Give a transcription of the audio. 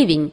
ревень